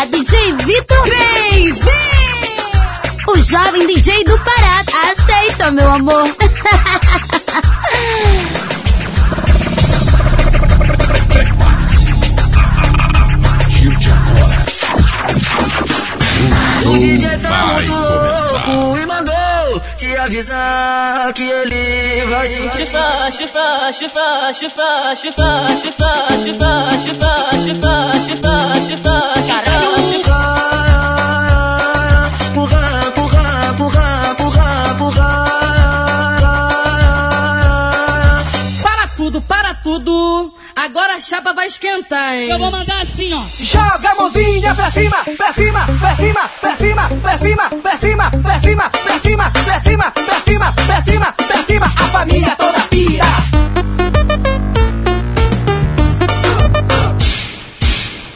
É DJ Vitor 3D. O jovem DJ do Pará. Aceita, meu amor. O DJ tá vai muito começar. louco e mandou te avisar que ele vai te Chifar, chifar, chifar, chifar, chifar, chifar, chifar, chifar, chifar, chifar, chifar, chifar, chifar. Empurrar, Agora a chapa vai esquentar, hein? Eu vou mandar assim, ó. Joga a mãozinha pra cima, pra cima, pra cima, pra cima, pra cima, pra cima, pra cima, pra cima, pra cima, pra cima, pra cima, pra cima, a família toda pira.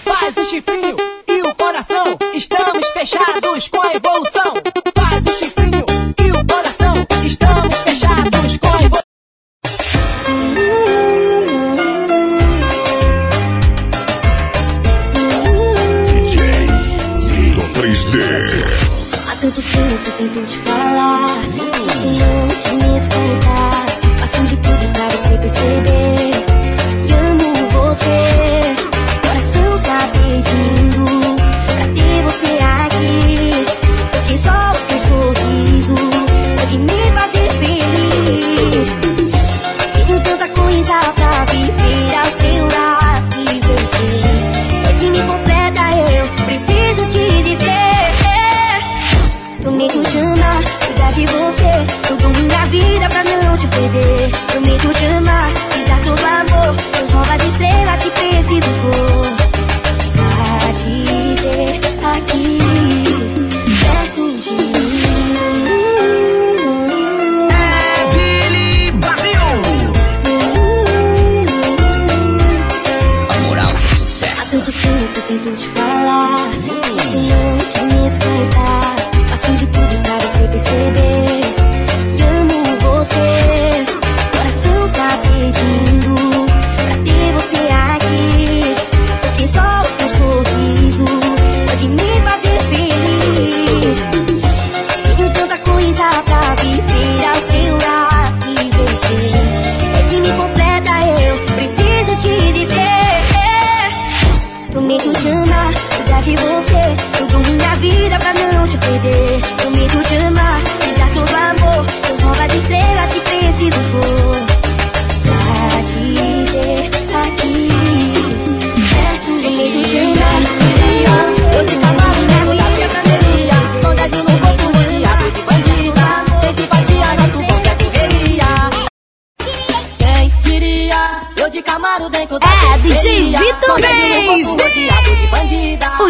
Faz o chifrinho e o coração, estamos fechados com a evolução.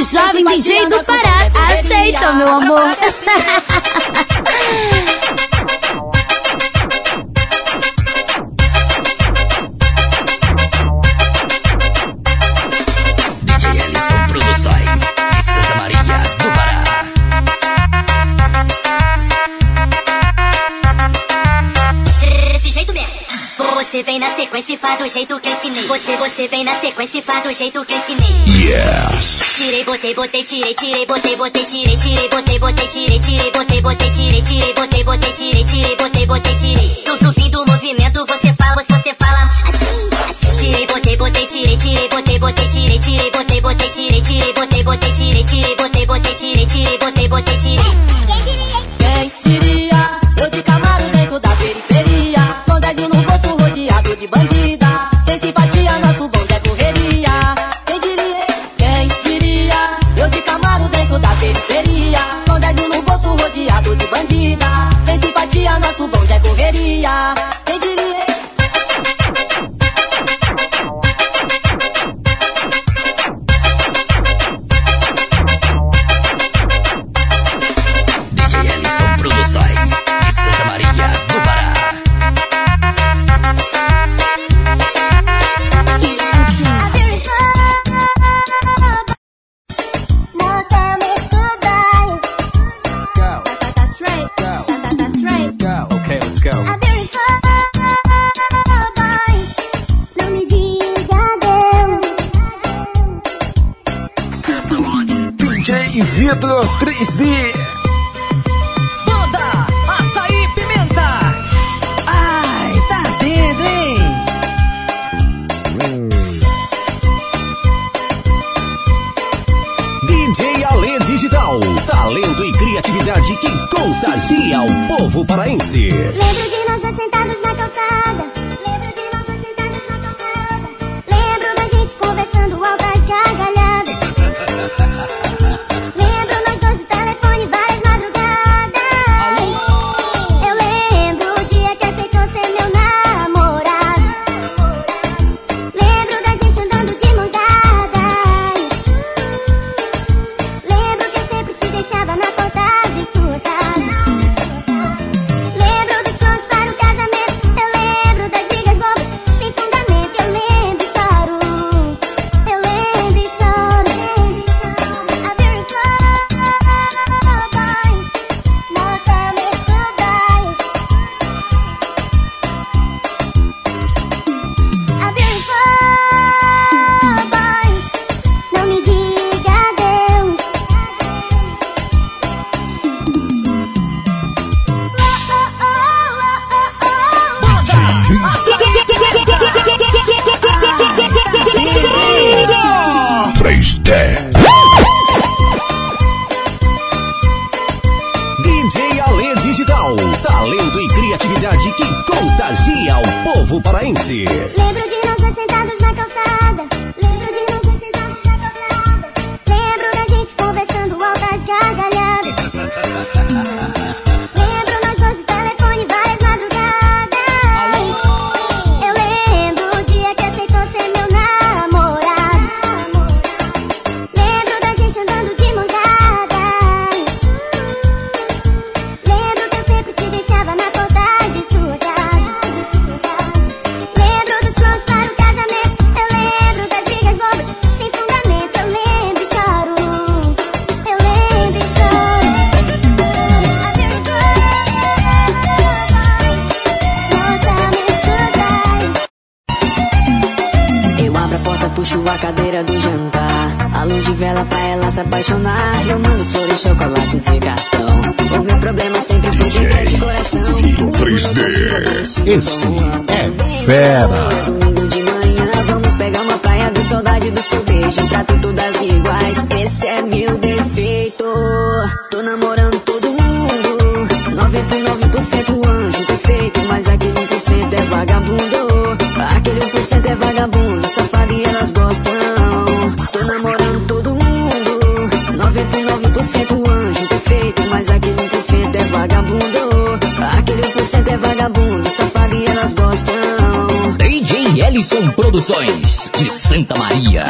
Jovem DJ do Pará. Aceita, meu amor. DJ Ellison Produções de Santa Maria do Pará. Desse jeito mesmo. Você vem na sequência e faz do jeito que eu ensinei. Você, você vem na sequência e faz do jeito que eu ensinei. Yes. Tirei, botei, botei, tirei, tirei, botei, botei, tirei, tirei, botei, botei, tirei, tirei, botei, botei, tirei, tirei, botei, botei, tirei, tirei, botei, botei, tirei. No, fim do movimento você fala, você fala assim, assim. Tirei, botei, botei, tirei, tirei, botei, botei, tirei, tirei, botei, botei, tirei, tirei, botei, botei, tirei, tirei, botei, botei, tirei, tirei, botei, botei, tirei. De bandida. Sem simpatia, nosso bonde é correria Até. DJ Alê Digital. Talento e criatividade que contagia o povo paraense. Lembro de nós dois sentados na calçada. Lembro de nós ama sempre foi de coração. 3D. Esse é fera. Domingo de manhã, vamos pegar uma praia de saudade do seu beijo. Um prato todas iguais. Esse é meu Ellison Produções, de Santa Maria.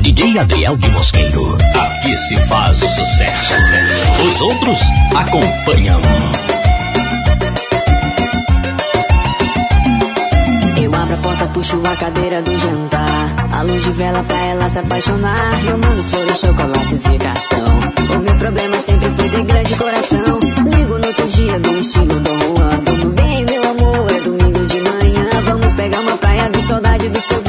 DJ Adriel de Mosqueiro. Aqui se faz o sucesso. Os outros acompanham. Eu abro a porta, puxo a cadeira do jantar. A luz de vela pra ela se apaixonar. Eu mando flores, chocolates e cartão. O meu problema sempre foi ter grande coração. Ligo no outro dia do estilo do Juan. do seu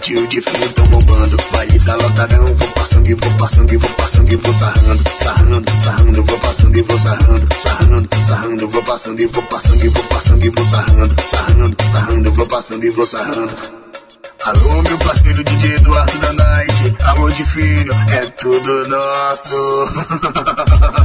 Eduardo da Nath e o Difinho tão bombando. Baile da lotadão, vou passando e vou passando e vou passando e vou sarrando, sarrando, sarrando, vou passando e vou sarrando, sarrando, sarrando, vou passando e vou passando e vou passando e vou sarrando, sarrando, sarrando, vou passando e vou sarrando. Alô, meu parceiro DJ Eduardo da Night, amor de filho, é tudo nosso.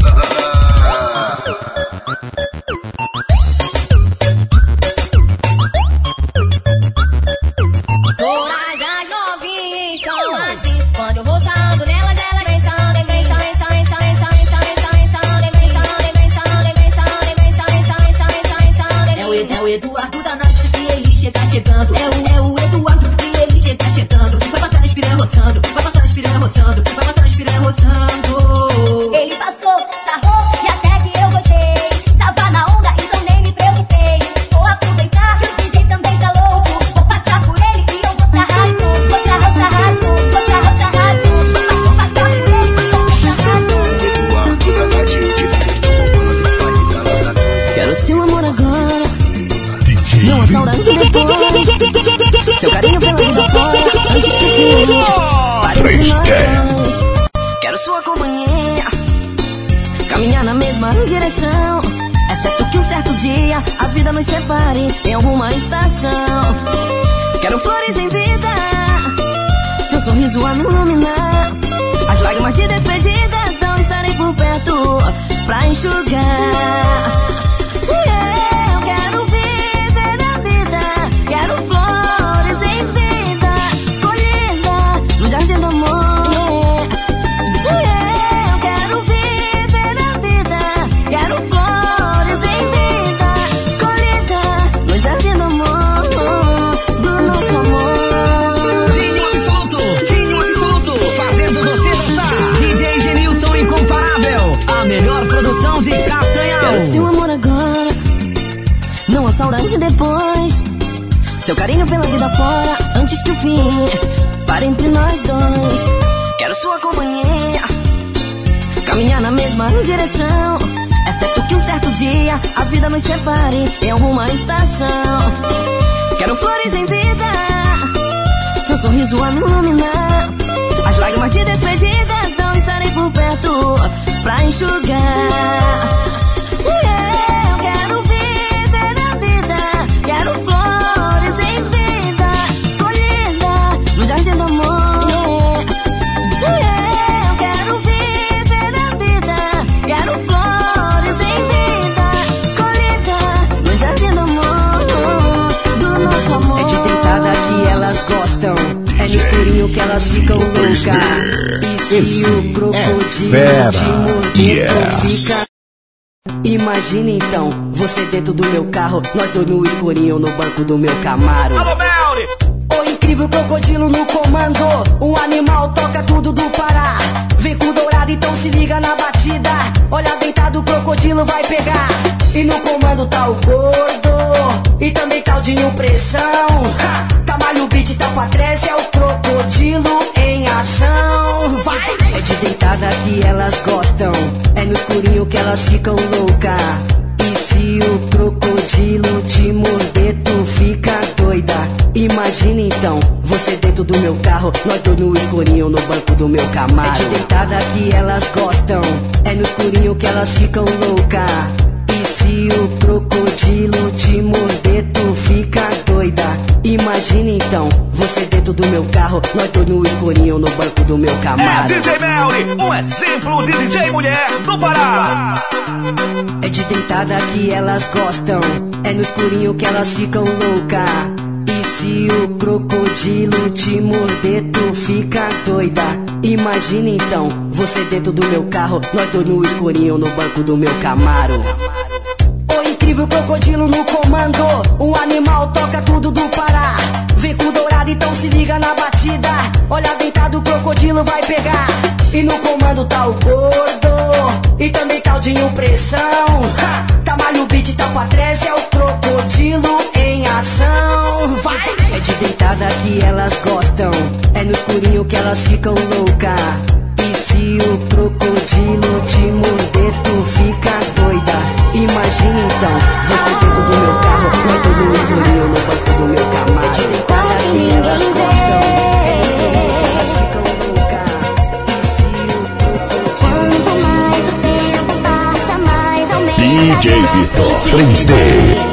antes que o fim pare entre nós dois. Quero sua companhia, caminhar na mesma direção. Exceto que um certo dia a vida nos separe em alguma estação. Quero flores em vida, seu sorriso a me iluminar. As lágrimas de despedidas não estarem por perto pra enxugar. E se o crocodilo fera. Yes. Imagina então, você dentro do meu carro, nós dois no escurinho no banco do meu Camaro. O incrível crocodilo no comando, o animal toca tudo do Pará. Vem com dourado, então se liga na batida. Olha deitado, o crocodilo vai pegar. E no comando tá o gordo, e também tá o Dinho Pressão. Ha! Tamalho o beat, tá pra trás, é o crocodilo em ação. Vai! É de deitada que elas gostam, é no escurinho que elas ficam louca. E se o crocodilo te morder, tu fica doida. Imagina então, você dentro do meu carro, nós dois no escurinho no banco do meu Camaro. É de deitada que elas gostam, é no escurinho que elas ficam louca. E se o crocodilo te morder, tu fica doida. Imagina então, você dentro do meu carro, nós dois no escurinho no banco do meu É Camaro. DJ Melly, um exemplo de DJ mulher do Pará. É de dentada que elas gostam, é no escurinho que elas ficam louca. Se o crocodilo te morder, tu fica doida. Imagina então, você dentro do meu carro, nós dois no escurinho no banco do meu Camaro. O incrível crocodilo no comando, o animal toca tudo do Pará. Vem com dourado, então se liga na batida. Olha deitado, o crocodilo vai pegar. E no comando tá o gordo, e também tá o Dinho Pressão. Tamalho o beat, tá pra trás, é o crocodilo ação. Vai! É de deitada que elas gostam. É no escurinho que elas ficam louca. E se o crocodilo te morder, tu fica doida. Imagina então, você dentro do meu carro, eu tô no escurinho no banco do meu camarada. É de deitada que elas gostam. É no escurinho que elas ficam DJ Vitor 3D.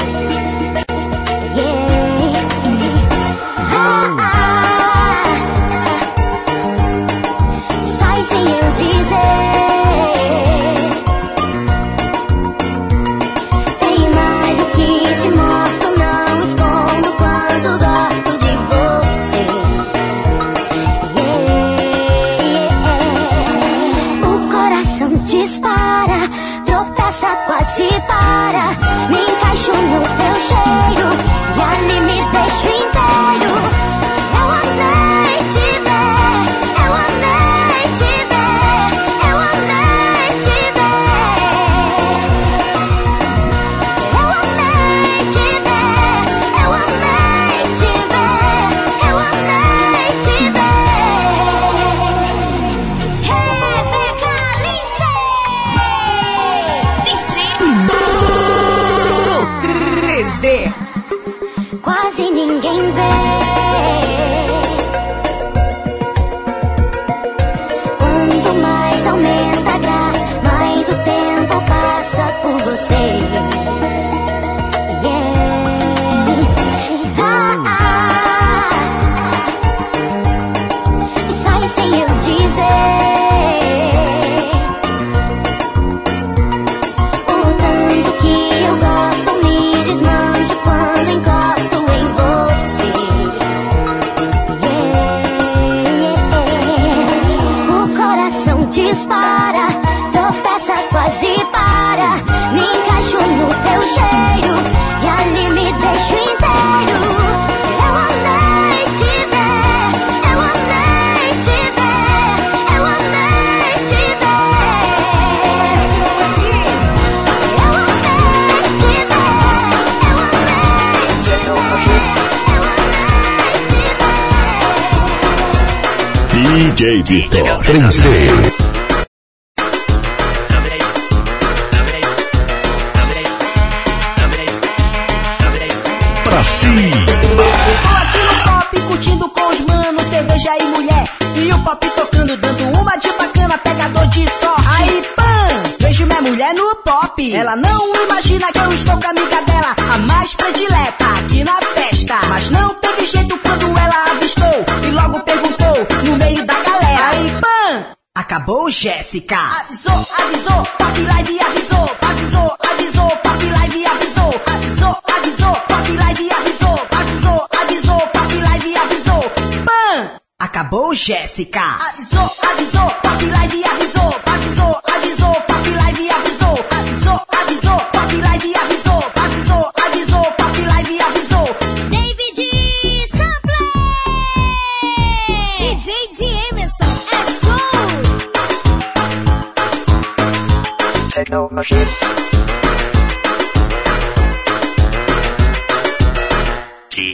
DJ Vitor 3D. Jéssica. Avisou, avisou, Pop Live avisou, avisou, avisou, Pop Live avisou, avisou, avisou, Pop Live avisou, avisou, avisou, Pop Live avisou. Pã! Acabou, Jéssica. Avisou, avisou, Pop Live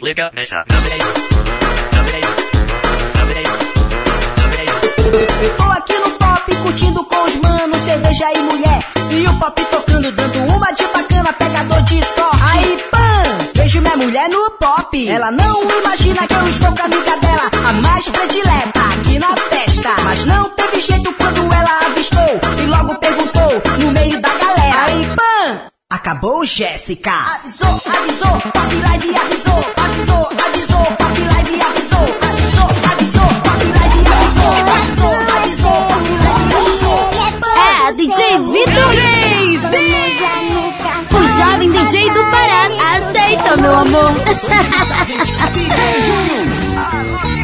Liga nessa. Tô aqui no pop, curtindo com os manos, cerveja e mulher. E o pop tocando, dando uma de bacana, pegador de sorte. Aí, pã! Vejo minha mulher no pop. Ela não imagina que eu estou com a amiga dela, a mais predileta aqui na festa. Mas não teve jeito quando Acabou, Jéssica! Avisou, avisou, Pop Live avisou, avisou, avisou, Pop Live avisou, avisou, avisou, Pop Live avisou, avisou, avisou, Pop Live avisou. É, DJ Vitor 3D! O jovem DJ do Pará aceita, meu amor!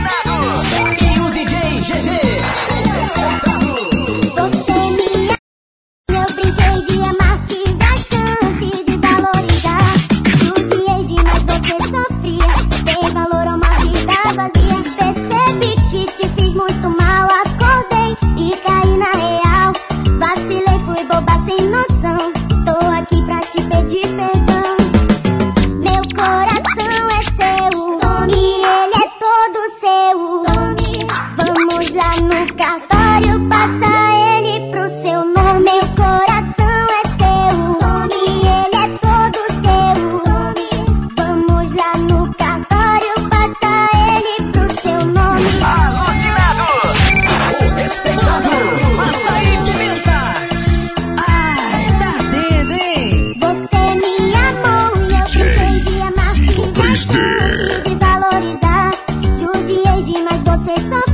makes up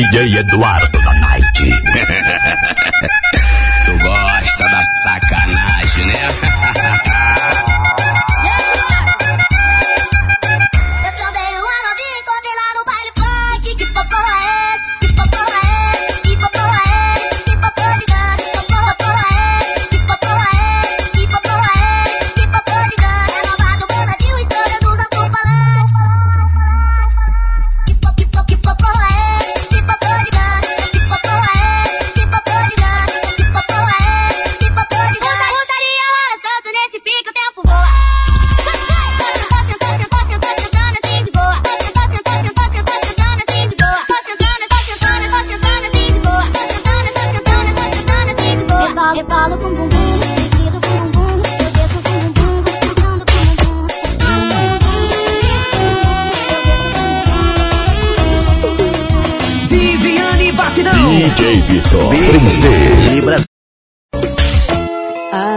DJ Eduardo da Night. tu gosta da sacanagem, né?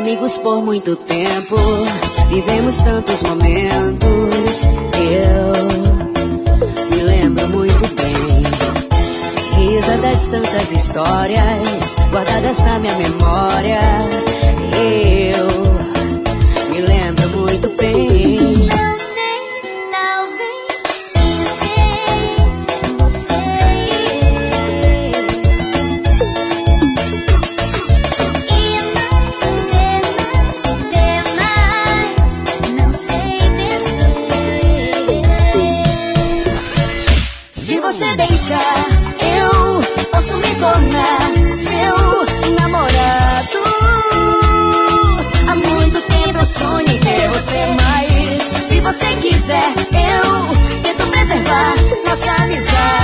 amigos por muito tempo. Vivemos tantos momentos. Eu me lembro muito bem. Risa das tantas histórias guardadas na minha memória. Eu eu posso me tornar seu namorado. Há muito tempo eu sonho em ter você, mas se você quiser, eu tento preservar nossa amizade.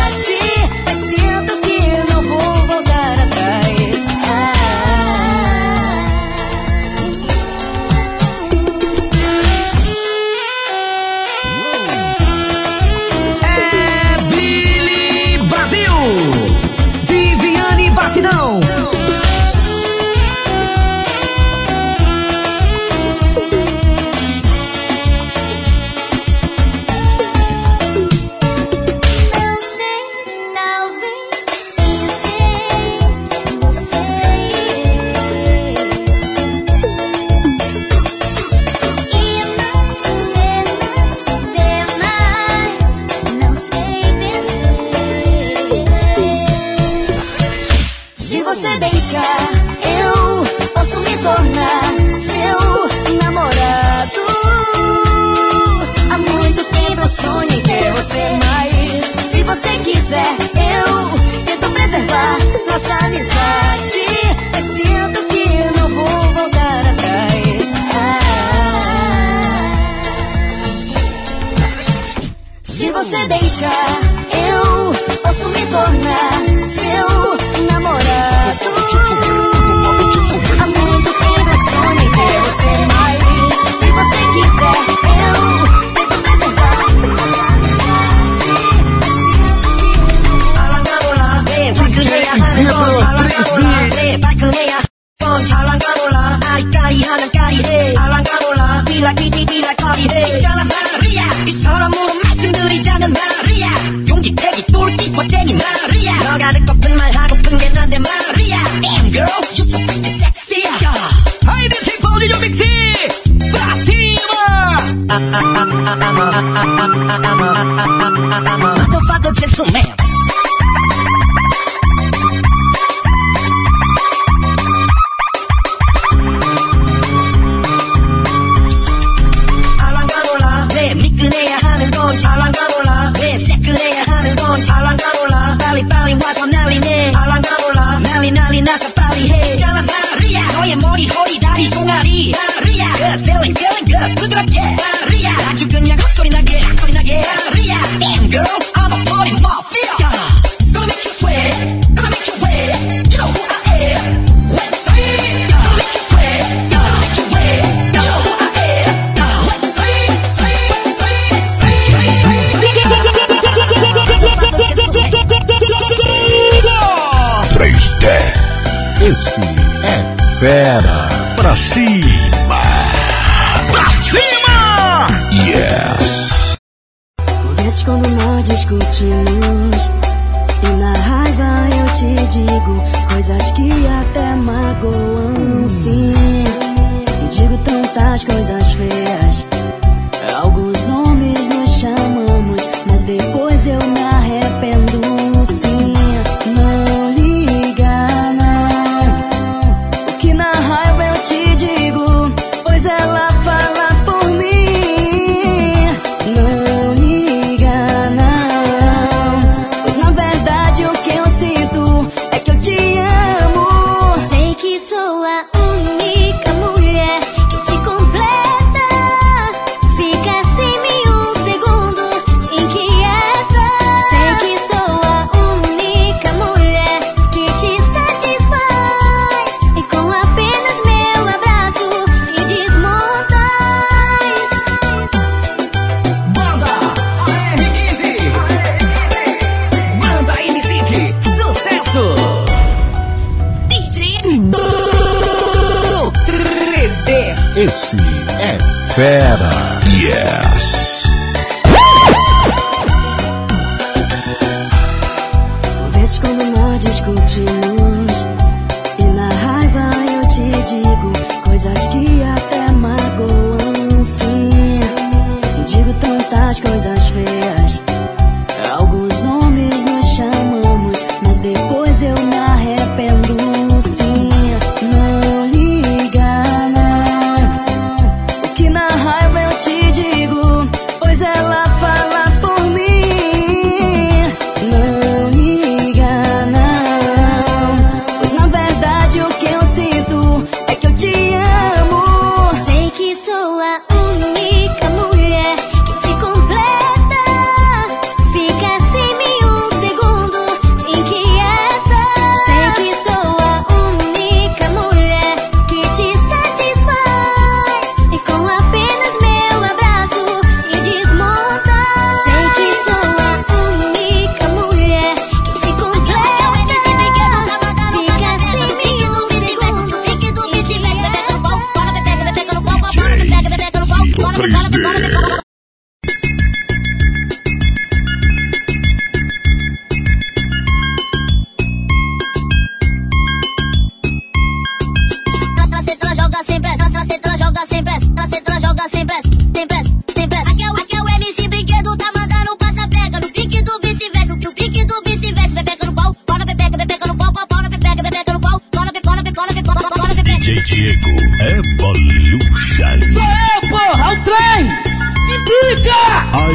Fera. Pra cima.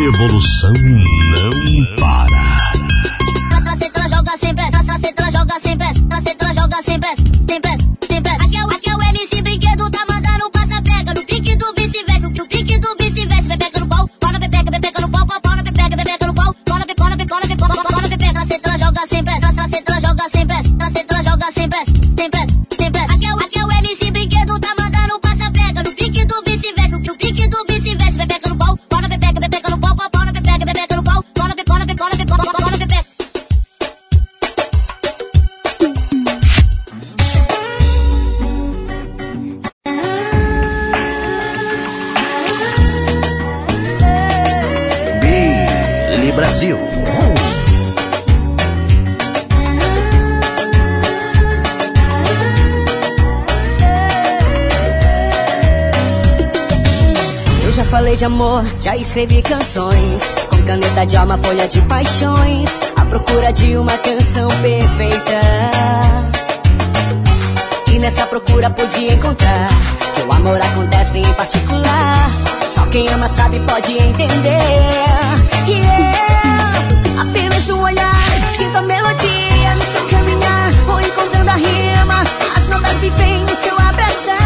Evolução Brasil. Eu já falei de amor, já escrevi canções. Com caneta de alma, folha de paixões. À procura de uma canção perfeita. E nessa procura pude encontrar que o amor acontece em particular. Só quem ama sabe pode entender. Yeah. Apenas um olhar, sinto a melodia no seu caminhar. Vou encontrando a rima, as notas vivem no seu abraçar.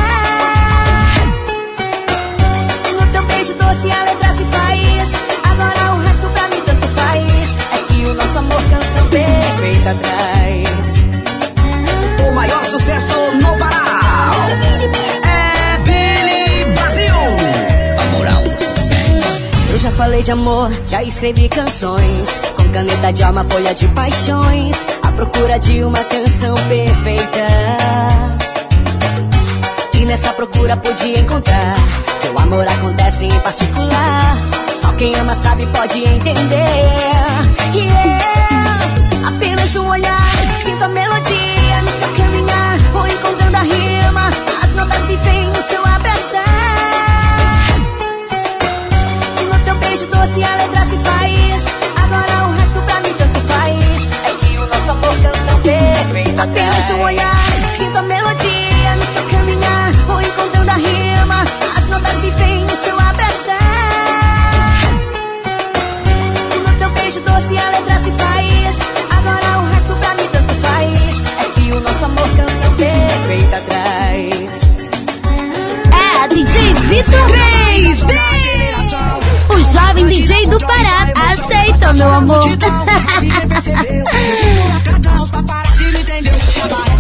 No teu beijo doce a letra se faz. Agora o resto pra mim tanto faz. É que o nosso amor canção perfeita traz. O maior sucesso falei de amor, já escrevi canções. Com caneta de alma, folha de paixões. À procura de uma canção perfeita. E nessa procura pude encontrar o amor acontece em particular. Só quem ama sabe pode entender. Yeah. Apenas um olhar, sinto a melodia no seu caminhar. Vou encontrando a rima, as notas vivem no seu abraçar. Beijo doce a letra se faz. Agora o resto pra mim tanto faz. É que o nosso amor canção perfeita. Apenas um olhar, sinto a melodia no seu caminhar. Vou encontrando a rima, as notas vivem no seu abraçar. No teu beijo doce a letra se faz. Agora o resto pra mim tanto faz. É que o nosso amor canção perfeita traz. É, DJ Vitor 3D. Jovem DJ do Pará. Aceita, meu amor.